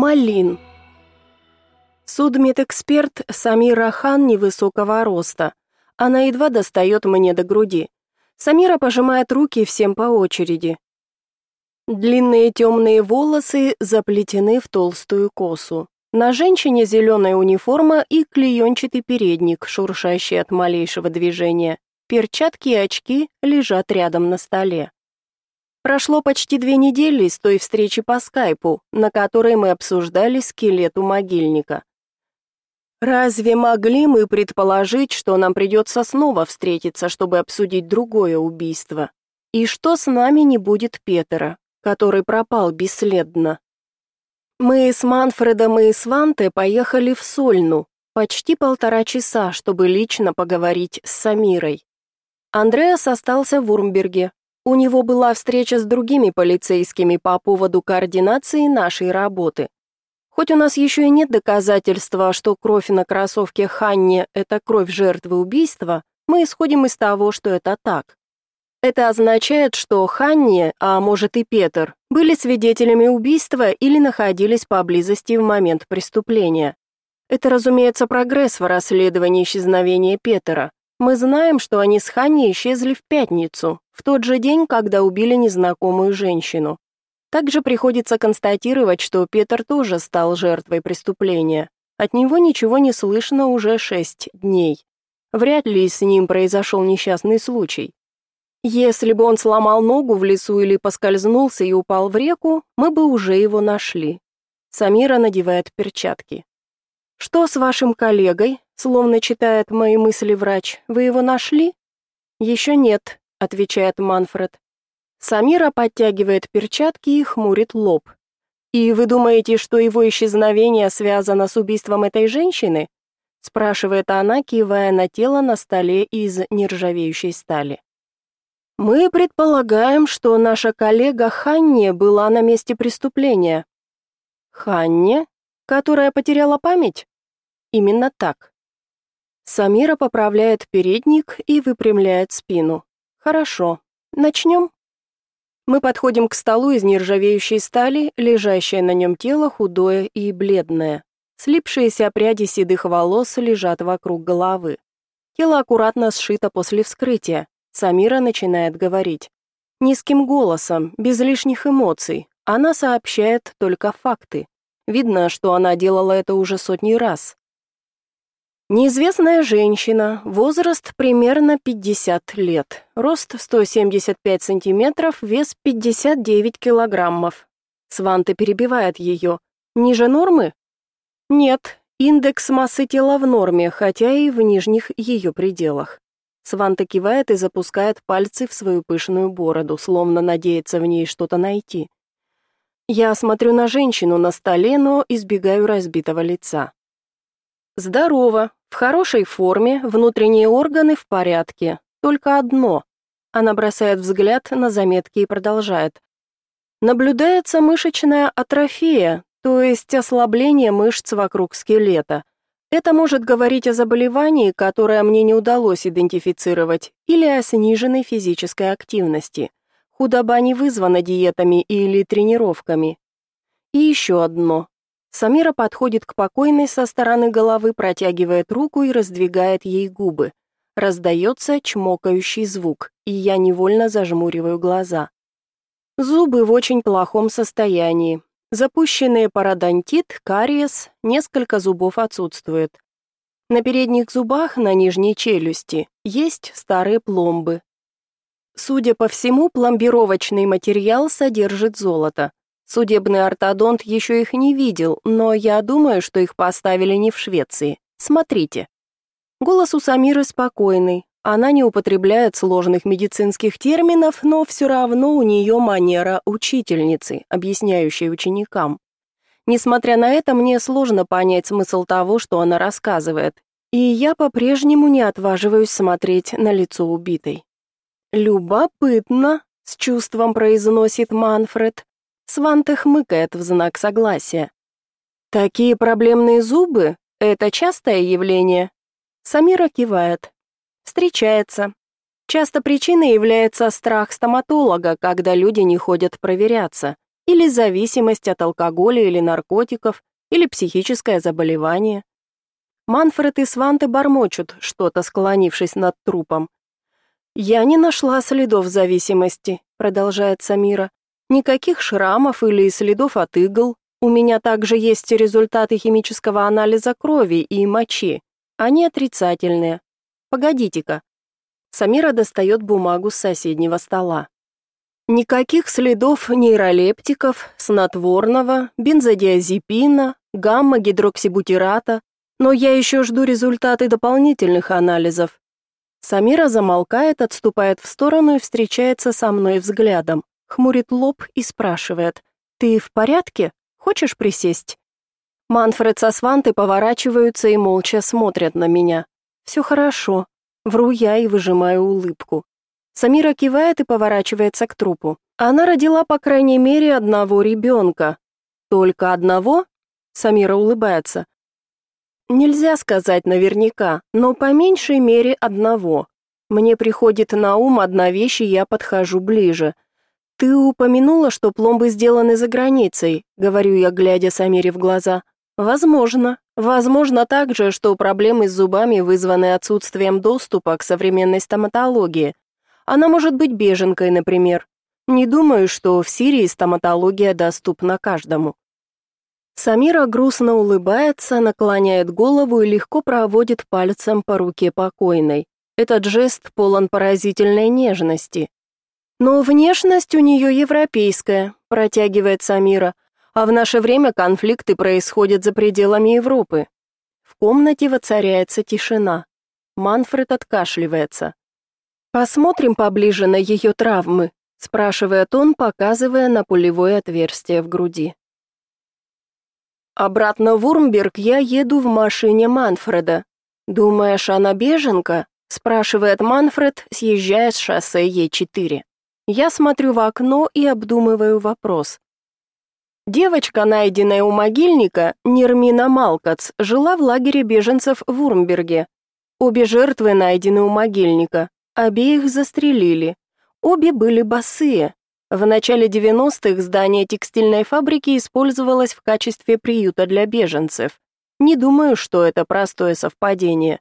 Малин. Судмедэксперт Самира Хан невысокого роста. Она едва достает мне до груди. Самира пожимает руки всем по очереди. Длинные темные волосы заплетены в толстую косу. На женщине зеленая униформа и клеенчатый передник, шуршащий от малейшего движения. Перчатки и очки лежат рядом на столе. Прошло почти две недели с той встречи по скайпу, на которой мы обсуждали скелет у могильника. Разве могли мы предположить, что нам придется снова встретиться, чтобы обсудить другое убийство? И что с нами не будет Петера, который пропал бесследно? Мы с Манфредом и Сванте поехали в Сольну, почти полтора часа, чтобы лично поговорить с Самирой. Андреас остался в Урмберге, у него была встреча с другими полицейскими по поводу координации нашей работы. Хоть у нас еще и нет доказательства, что кровь на кроссовке Ханне – это кровь жертвы убийства, мы исходим из того, что это так. Это означает, что Ханне, а может и Петр, были свидетелями убийства или находились поблизости в момент преступления. Это, разумеется, прогресс в расследовании исчезновения Петра. Мы знаем, что они с Ханни исчезли в пятницу, в тот же день, когда убили незнакомую женщину. Также приходится констатировать, что Петр тоже стал жертвой преступления. От него ничего не слышно уже шесть дней. Вряд ли с ним произошел несчастный случай. Если бы он сломал ногу в лесу или поскользнулся и упал в реку, мы бы уже его нашли. Самира надевает перчатки. Что с вашим коллегой? Словно читает мои мысли врач. Вы его нашли? «Еще нет, отвечает Манфред. Самира подтягивает перчатки и хмурит лоб. И вы думаете, что его исчезновение связано с убийством этой женщины? спрашивает она, кивая на тело на столе из нержавеющей стали. Мы предполагаем, что наша коллега Ханне была на месте преступления. Ханне, которая потеряла память? Именно так. Самира поправляет передник и выпрямляет спину. Хорошо. Начнем. Мы подходим к столу из нержавеющей стали, лежащее на нем тело худое и бледное. Слипшиеся пряди седых волос лежат вокруг головы. Тело аккуратно сшито после вскрытия. Самира начинает говорить. Низким голосом, без лишних эмоций. Она сообщает только факты. Видно, что она делала это уже сотни раз. Неизвестная женщина, возраст примерно 50 лет, рост 175 сантиметров, вес 59 килограммов. Сванте перебивает ее. Ниже нормы? Нет, индекс массы тела в норме, хотя и в нижних ее пределах. Сванте кивает и запускает пальцы в свою пышную бороду, словно надеется в ней что-то найти. Я смотрю на женщину на столе, но избегаю разбитого лица. Здорово, в хорошей форме, внутренние органы в порядке. Только одно. Она бросает взгляд на заметки и продолжает. Наблюдается мышечная атрофия, то есть ослабление мышц вокруг скелета. Это может говорить о заболевании, которое мне не удалось идентифицировать, или о сниженной физической активности. Худоба не вызвана диетами или тренировками. И еще одно. Самира подходит к покойной со стороны головы, протягивает руку и раздвигает ей губы. Раздается чмокающий звук, и я невольно зажмуриваю глаза. Зубы в очень плохом состоянии. Запущенные пародонтит, кариес, несколько зубов отсутствует. На передних зубах, на нижней челюсти, есть старые пломбы. Судя по всему, пломбировочный материал содержит золото. Судебный ортодонт еще их не видел, но я думаю, что их поставили не в Швеции. Смотрите. Голос у Самиры спокойный. Она не употребляет сложных медицинских терминов, но все равно у нее манера учительницы, объясняющей ученикам. Несмотря на это, мне сложно понять смысл того, что она рассказывает, и я по-прежнему не отваживаюсь смотреть на лицо убитой. «Любопытно», — с чувством произносит Манфред. Сванте хмыкает в знак согласия. Такие проблемные зубы это частое явление. Самира кивает. Встречается. Часто причиной является страх стоматолога, когда люди не ходят проверяться, или зависимость от алкоголя или наркотиков, или психическое заболевание. Манфред и Сванте бормочут, что-то склонившись над трупом. «Я не нашла следов зависимости», — продолжает Самира. «Никаких шрамов или следов от игл. У меня также есть результаты химического анализа крови и мочи. Они отрицательные. Погодите-ка». Самира достает бумагу с соседнего стола. Никаких следов нейролептиков, снотворного, бензодиазепина, гамма-гидроксибутирата, но я еще жду результаты дополнительных анализов. Самира замолкает, отступает в сторону и встречается со мной взглядом, хмурит лоб и спрашивает: "Ты в порядке? Хочешь присесть?" Манфред со Свантой поворачиваются и молча смотрят на меня. Все хорошо. Вру я и выжимаю улыбку. Самира кивает и поворачивается к трупу. Она родила по крайней мере одного ребенка. Только одного? Самира улыбается. Нельзя сказать наверняка, но по меньшей мере одного. Мне приходит на ум одна вещь, и я подхожу ближе. Ты упомянула, что пломбы сделаны за границей, говорю я, глядя Самире в глаза. Возможно. Возможно также, что проблемы с зубами вызваны отсутствием доступа к современной стоматологии. Она может быть беженкой, например. Не думаю, что в Сирии стоматология доступна каждому. Самира грустно улыбается, наклоняет голову и легко проводит пальцем по руке покойной. Этот жест полон поразительной нежности. Но внешность у нее европейская, протягивает Самира, а в наше время конфликты происходят за пределами Европы. В комнате воцаряется тишина. Манфред откашливается. Посмотрим поближе на ее травмы, спрашивает он, показывая на пулевое отверстие в груди. Обратно в Урмберг я еду в машине Манфреда. Думаешь, она беженка? спрашивает Манфред, съезжая с шоссе Е4. Я смотрю в окно и обдумываю вопрос. Девочка, найденная у могильника, Нермина Малкац, жила в лагере беженцев в Урмберге. Обе жертвы найдены у могильника. Обеих застрелили. Обе были босые. В начале 90-х здание текстильной фабрики использовалось в качестве приюта для беженцев. Не думаю, что это простое совпадение.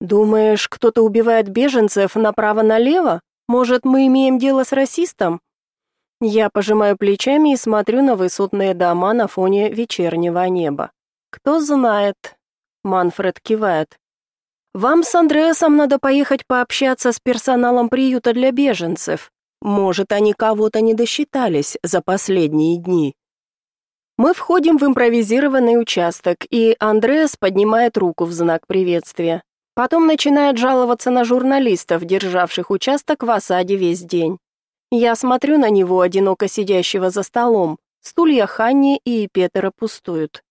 Думаешь, кто-то убивает беженцев направо-налево? Может, мы имеем дело с расистом? Я пожимаю плечами и смотрю на высотные дома на фоне вечернего неба. Кто знает? Манфред кивает. Вам с Андреасом надо поехать пообщаться с персоналом приюта для беженцев. Может, они кого-то не досчитались за последние дни. Мы входим в импровизированный участок, и Андреас поднимает руку в знак приветствия. Потом начинает жаловаться на журналистов, державших участок в осаде весь день. Я смотрю на него, одиноко сидящего за столом. Стулья Ханни и Петера пустуют.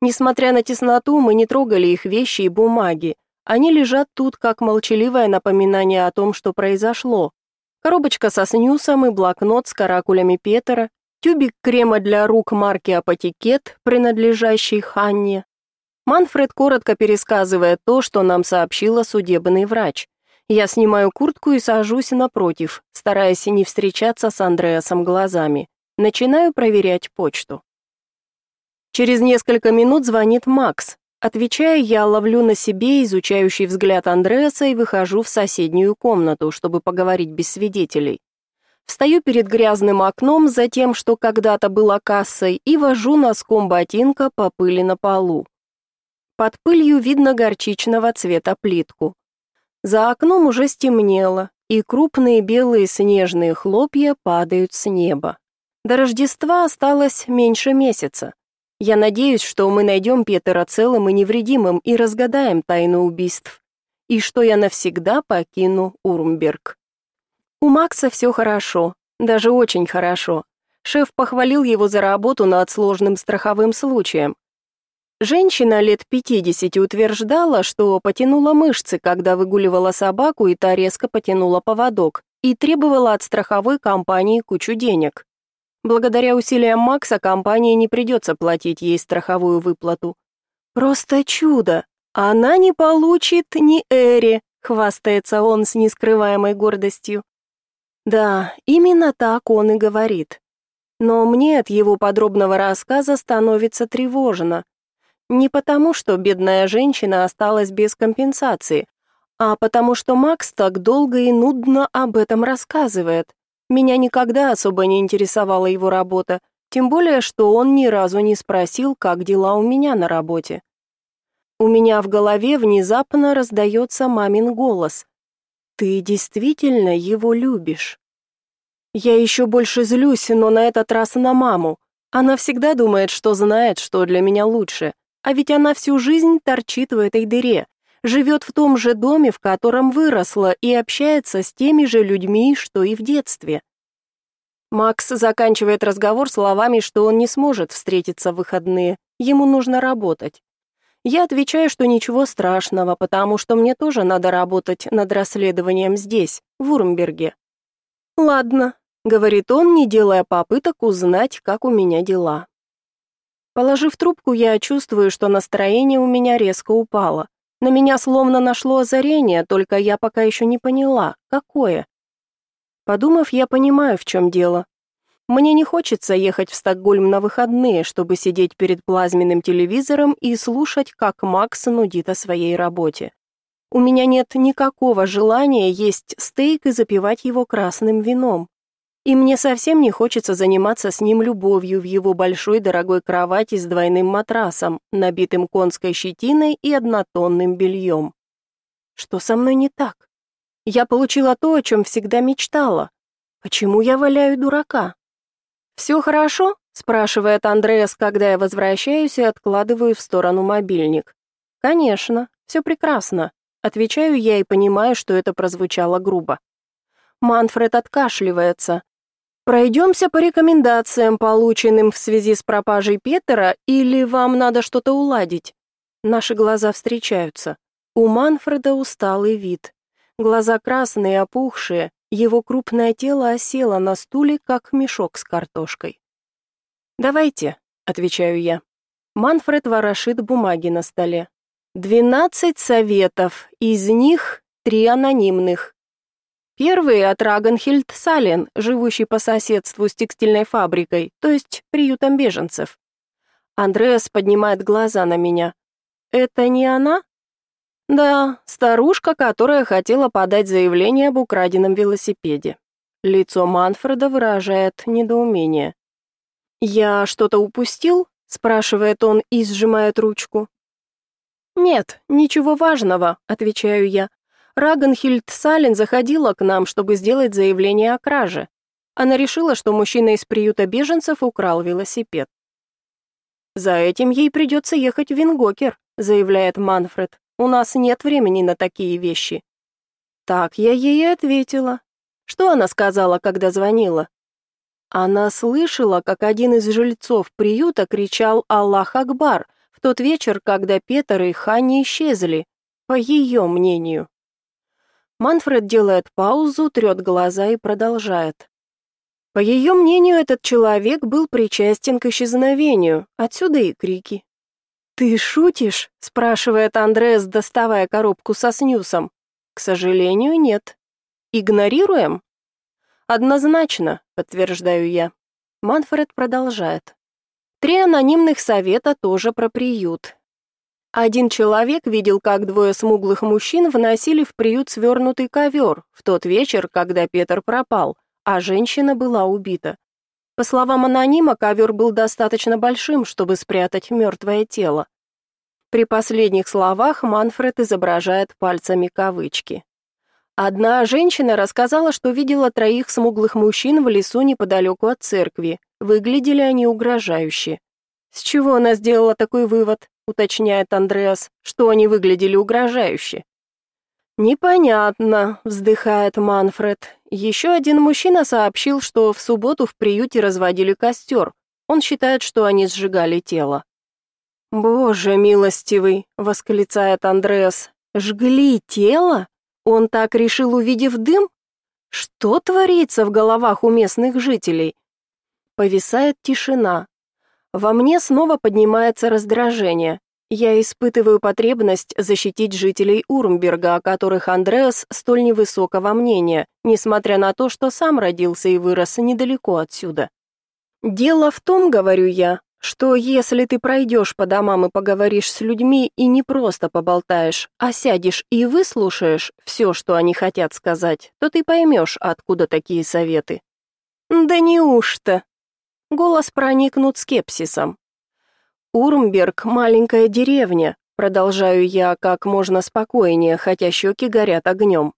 Несмотря на тесноту, мы не трогали их вещи и бумаги, они лежат тут как молчаливое напоминание о том, что произошло. Коробочка со снюсом и блокнот с каракулями Петера, тюбик крема для рук марки Апотекет, принадлежащий Ханне. Манфред коротко пересказывает то, что нам сообщила судебный врач. Я снимаю куртку и сажусь напротив, стараясь не встречаться с Андреасом глазами. Начинаю проверять почту. Через несколько минут звонит Макс, Отвечая, я ловлю на себе изучающий взгляд Андреаса и выхожу в соседнюю комнату, чтобы поговорить без свидетелей. Встаю перед грязным окном за тем, что когда-то было кассой, и вожу носком ботинка по пыли на полу. Под пылью видно горчичного цвета плитку. За окном уже стемнело, и крупные белые снежные хлопья падают с неба. До Рождества осталось меньше месяца. Я надеюсь, что мы найдем Петера целым и невредимым и разгадаем тайну убийств. И что я навсегда покину Урмберг. У Макса все хорошо, даже очень хорошо. Шеф похвалил его за работу над сложным страховым случаем. Женщина лет 50 утверждала, что потянула мышцы, когда выгуливала собаку, и та резко потянула поводок, и требовала от страховой компании кучу денег. Благодаря усилиям Макса компании не придется платить ей страховую выплату. Просто чудо. Она не получит ни Эри, хвастается он с нескрываемой гордостью. Да, именно так он и говорит. Но мне от его подробного рассказа становится тревожно. Не потому, что бедная женщина осталась без компенсации, а потому что Макс так долго и нудно об этом рассказывает. Меня никогда особо не интересовала его работа, тем более, что он ни разу не спросил, как дела у меня на работе. У меня в голове внезапно раздается мамин голос. «Ты действительно его любишь?» Я еще больше злюсь, но на этот раз на маму. Она всегда думает, что знает, что для меня лучше. А ведь она всю жизнь торчит в этой дыре, живет в том же доме, в котором выросла, и общается с теми же людьми, что и в детстве. Макс заканчивает разговор словами, что он не сможет встретиться в выходные, ему нужно работать. Я отвечаю, что ничего страшного, потому что мне тоже надо работать над расследованием здесь, в Урмберге. Ладно, говорит он, не делая попыток узнать, как у меня дела. Положив трубку, я чувствую, что настроение у меня резко упало. На меня словно нашло озарение, только я пока еще не поняла, какое. Подумав, я понимаю, в чем дело. Мне не хочется ехать в Стокгольм на выходные, чтобы сидеть перед плазменным телевизором и слушать, как Макс нудит о своей работе. У меня нет никакого желания есть стейк и запивать его красным вином. И мне совсем не хочется заниматься с ним любовью в его большой дорогой кровати с двойным матрасом, набитым конской щетиной и однотонным бельем. Что со мной не так? Я получила то, о чем всегда мечтала. Почему я валяю дурака? «Все хорошо?» – спрашивает Андреас, когда я возвращаюсь и откладываю в сторону мобильник. «Конечно, все прекрасно», – отвечаю я и понимаю, что это прозвучало грубо. Манфред откашливается, Пройдемся по рекомендациям, полученным в связи с пропажей Петера, или вам надо что-то уладить? Наши глаза встречаются. У Манфреда усталый вид. Глаза красные, опухшие, его крупное тело осело на стуле, как мешок с картошкой. «Давайте», — отвечаю я. Манфред ворошит бумаги на столе. «Двенадцать советов, из них три анонимных. Первый от Рагенхильд Сален, живущий по соседству с текстильной фабрикой, то есть приютом беженцев. Андреас поднимает глаза на меня. Это не она? Да, старушка, которая хотела подать заявление об украденном велосипеде. Лицо Манфреда выражает недоумение. «Я что-то упустил?» – спрашивает он и сжимает ручку. «Нет, ничего важного», – отвечаю я. Рагенхильд Сален заходила к нам, чтобы сделать заявление о краже. Она решила, что мужчина из приюта беженцев украл велосипед. «За этим ей придется ехать в Вингокер», заявляет Манфред. «У нас нет времени на такие вещи». Так я ей ответила. Что она сказала, когда звонила? Она слышала, как один из жильцов приюта кричал «Аллах Акбар» в тот вечер, когда Петр и Ханни исчезли, по ее мнению. Манфред делает паузу, трет глаза и продолжает. По ее мнению, этот человек был причастен к исчезновению, отсюда и крики. «Ты шутишь?» – спрашивает Андреас, доставая коробку со снюсом. «К сожалению, нет. Игнорируем?» «Однозначно», – подтверждаю я. Манфред продолжает. Три анонимных совета тоже про приют. Один человек видел, как двое смуглых мужчин вносили в приют свернутый ковер в тот вечер, когда Петр пропал, а женщина была убита. По словам анонима, ковер был достаточно большим, чтобы спрятать мертвое тело. При последних словах Манфред изображает пальцами кавычки. Одна женщина рассказала, что видела троих смуглых мужчин в лесу неподалеку от церкви. Выглядели они угрожающе. С чего она сделала такой вывод? Уточняет Андреас, что они выглядели угрожающе. Непонятно, вздыхает Манфред. Еще один мужчина сообщил, что в субботу в приюте разводили костер. Он считает, что они сжигали тело. Боже милостивый, восклицает Андреас. Жгли тело? Он так решил, увидев дым? Что творится в головах у местных жителей? Повисает тишина. Во мне снова поднимается раздражение. Я испытываю потребность защитить жителей Урмберга, о которых Андреас столь невысокого мнения, несмотря на то, что сам родился и вырос недалеко отсюда. Дело в том, говорю я, что если ты пройдешь по домам и поговоришь с людьми и не просто поболтаешь, а сядешь и выслушаешь все, что они хотят сказать, то ты поймешь, откуда такие советы. Да неужто? Голос проникнут скепсисом. Урмберг маленькая деревня, продолжаю я как можно спокойнее, хотя щеки горят огнем.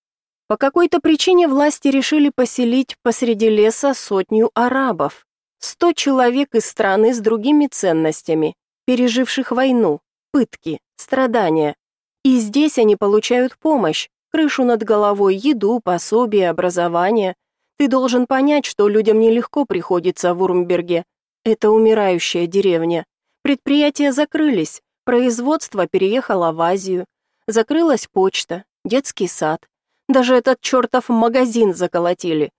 По какой-то причине власти решили поселить посреди леса сотню арабов. Сто человек из страны с другими ценностями, переживших войну, пытки, страдания. И здесь они получают помощь, крышу над головой, еду, пособие, образование. Ты должен понять, что людям нелегко приходится в Урмберге. Это умирающая деревня. Предприятия закрылись, производство переехало в Азию, закрылась почта, детский сад. Даже этот чертов магазин заколотили.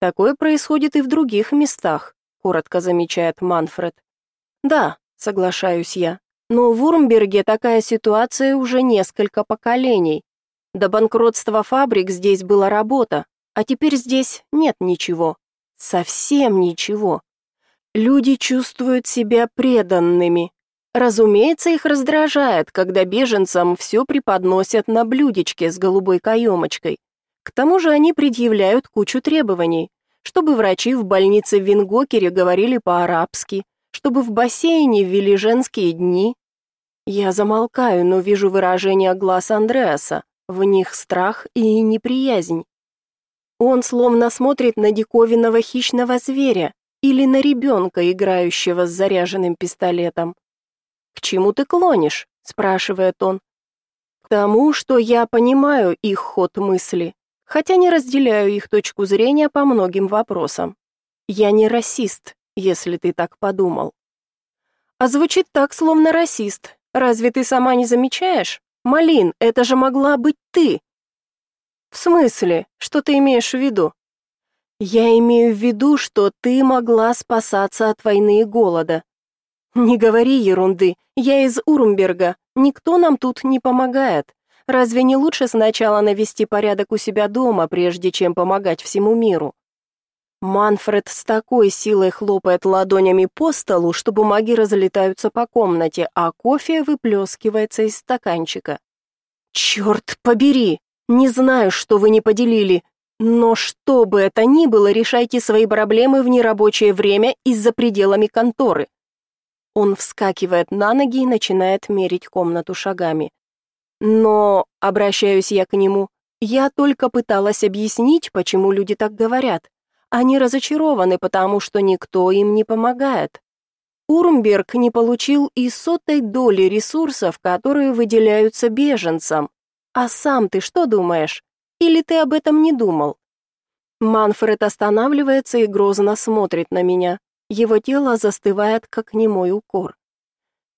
Такое происходит и в других местах, коротко замечает Манфред. Да, соглашаюсь я. Но в Урмберге такая ситуация уже несколько поколений. До банкротства фабрик здесь была работа, а теперь здесь нет ничего. Совсем ничего. Люди чувствуют себя преданными. Разумеется, их раздражает, когда беженцам все преподносят на блюдечке с голубой каемочкой. К тому же они предъявляют кучу требований, чтобы врачи в больнице в Вингокере говорили по-арабски, чтобы в бассейне ввели женские дни. Я замолкаю, но вижу выражение глаз Андреаса, в них страх и неприязнь. Он словно смотрит на диковинного хищного зверя или на ребенка, играющего с заряженным пистолетом. «К чему ты клонишь?» – спрашивает он. «К тому, что я понимаю их ход мысли, хотя не разделяю их точку зрения по многим вопросам. Я не расист, если ты так подумал. А звучит так, словно расист. Разве ты сама не замечаешь? Малин, это же могла быть ты. В смысле? Что ты имеешь в виду? Я имею в виду, что ты могла спасаться от войны и голода. Не говори ерунды. Я из Урмберга. Никто нам тут не помогает. Разве не лучше сначала навести порядок у себя дома, прежде чем помогать всему миру? Манфред с такой силой хлопает ладонями по столу, что бумаги разлетаются по комнате, а кофе выплескивается из стаканчика. «Черт побери! Не знаю, что вы не поделили, но что бы это ни было, решайте свои проблемы в нерабочее время и за пределами конторы». Он вскакивает на ноги и начинает мерить комнату шагами. Но, обращаюсь я к нему, я только пыталась объяснить, почему люди так говорят. Они разочарованы, потому что никто им не помогает. Урмберг не получил и сотой доли ресурсов, которые выделяются беженцам. А сам ты что думаешь? Или ты об этом не думал? Манфред останавливается и грозно смотрит на меня. Его тело застывает, как немой укор.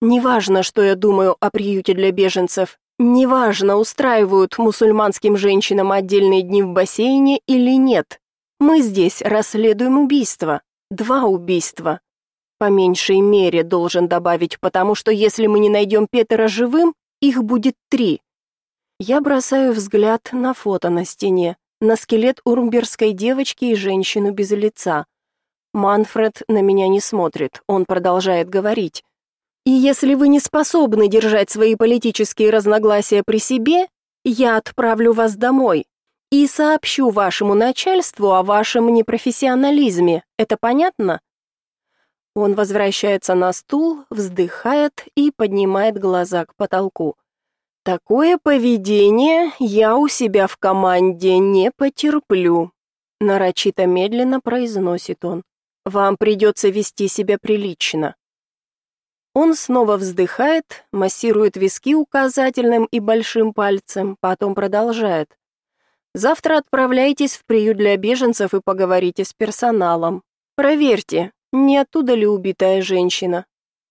Неважно, что я думаю о приюте для беженцев, Неважно, устраивают мусульманским женщинам отдельные дни в бассейне или нет. Мы здесь расследуем убийство. Два убийства. По меньшей мере должен добавить, потому что если мы не найдем Петера живым, их будет три. Я бросаю взгляд на фото на стене, на скелет урмберской девочки и женщину без лица. Манфред на меня не смотрит, он продолжает говорить. И если вы не способны держать свои политические разногласия при себе, я отправлю вас домой и сообщу вашему начальству о вашем непрофессионализме. Это понятно? Он возвращается на стул, вздыхает и поднимает глаза к потолку. Такое поведение я у себя в команде не потерплю, нарочито медленно произносит он. Вам придется вести себя прилично. Он снова вздыхает, массирует виски указательным и большим пальцем, потом продолжает. Завтра отправляйтесь в приют для беженцев и поговорите с персоналом. Проверьте, не оттуда ли убитая женщина.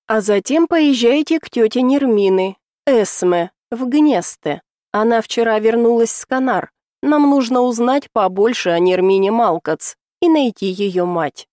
А затем поезжайте к тете Нермины, Эсме, в Гнесте. Она вчера вернулась с Канар. Нам нужно узнать побольше о Нермине Малкац и найти ее мать.